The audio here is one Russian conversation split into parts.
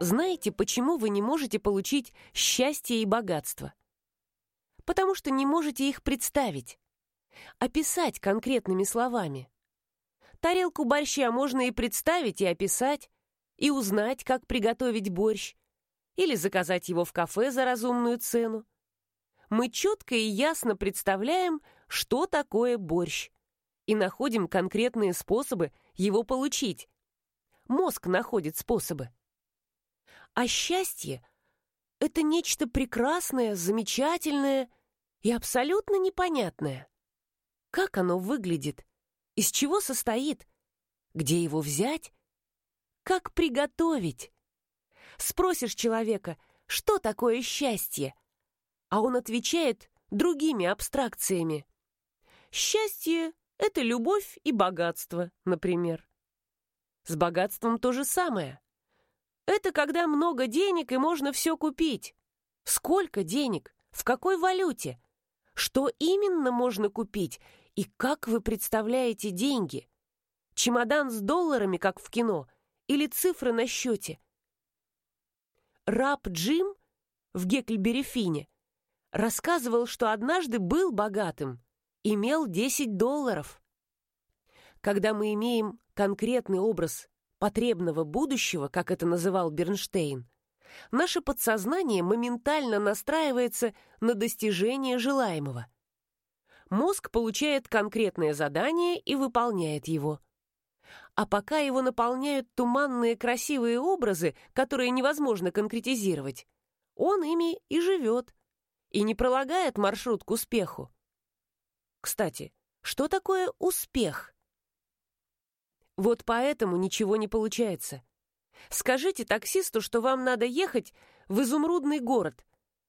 Знаете, почему вы не можете получить счастье и богатство? Потому что не можете их представить, описать конкретными словами. Тарелку борща можно и представить, и описать, и узнать, как приготовить борщ, или заказать его в кафе за разумную цену. Мы четко и ясно представляем, что такое борщ, и находим конкретные способы его получить. Мозг находит способы. А счастье — это нечто прекрасное, замечательное и абсолютно непонятное. Как оно выглядит? Из чего состоит? Где его взять? Как приготовить? Спросишь человека, что такое счастье? А он отвечает другими абстракциями. Счастье — это любовь и богатство, например. С богатством то же самое. Это когда много денег и можно все купить. Сколько денег? В какой валюте? Что именно можно купить? И как вы представляете деньги? Чемодан с долларами, как в кино — или цифры на счете. Раб Джим в Гекльберифине рассказывал, что однажды был богатым, имел 10 долларов. Когда мы имеем конкретный образ потребного будущего, как это называл Бернштейн, наше подсознание моментально настраивается на достижение желаемого. Мозг получает конкретное задание и выполняет его – а пока его наполняют туманные красивые образы, которые невозможно конкретизировать, он ими и живет, и не пролагает маршрут к успеху. Кстати, что такое успех? Вот поэтому ничего не получается. Скажите таксисту, что вам надо ехать в изумрудный город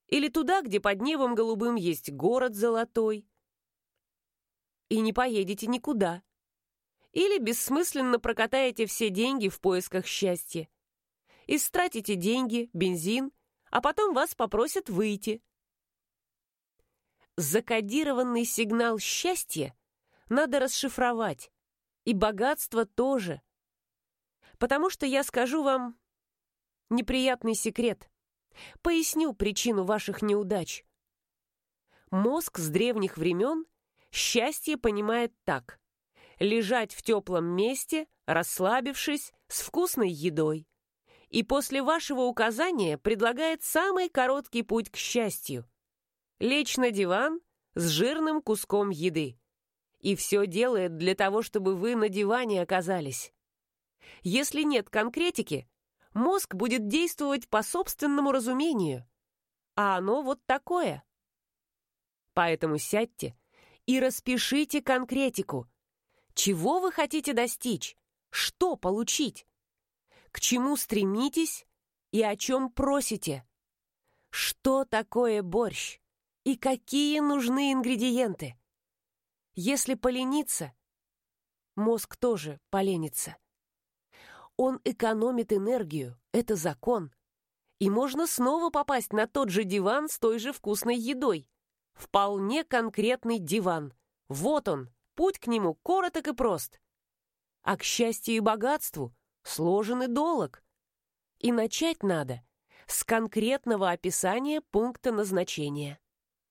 или туда, где под небом голубым есть город золотой. И не поедете никуда или бессмысленно прокатаете все деньги в поисках счастья. Истратите деньги, бензин, а потом вас попросят выйти. Закодированный сигнал счастья надо расшифровать, и богатство тоже. Потому что я скажу вам неприятный секрет. Поясню причину ваших неудач. Мозг с древних времен счастье понимает так лежать в теплом месте, расслабившись, с вкусной едой. И после вашего указания предлагает самый короткий путь к счастью. Лечь на диван с жирным куском еды. И все делает для того, чтобы вы на диване оказались. Если нет конкретики, мозг будет действовать по собственному разумению. А оно вот такое. Поэтому сядьте и распишите конкретику – чего вы хотите достичь? Что получить? К чему стремитесь и о чем просите? Что такое борщ? И какие нужны ингредиенты? Если полениться, мозг тоже поленится. Он экономит энергию, это закон. И можно снова попасть на тот же диван с той же вкусной едой. Вполне конкретный диван. Вот он, Путь к нему короток и прост. А к счастью и богатству сложен и долог. И начать надо с конкретного описания пункта назначения.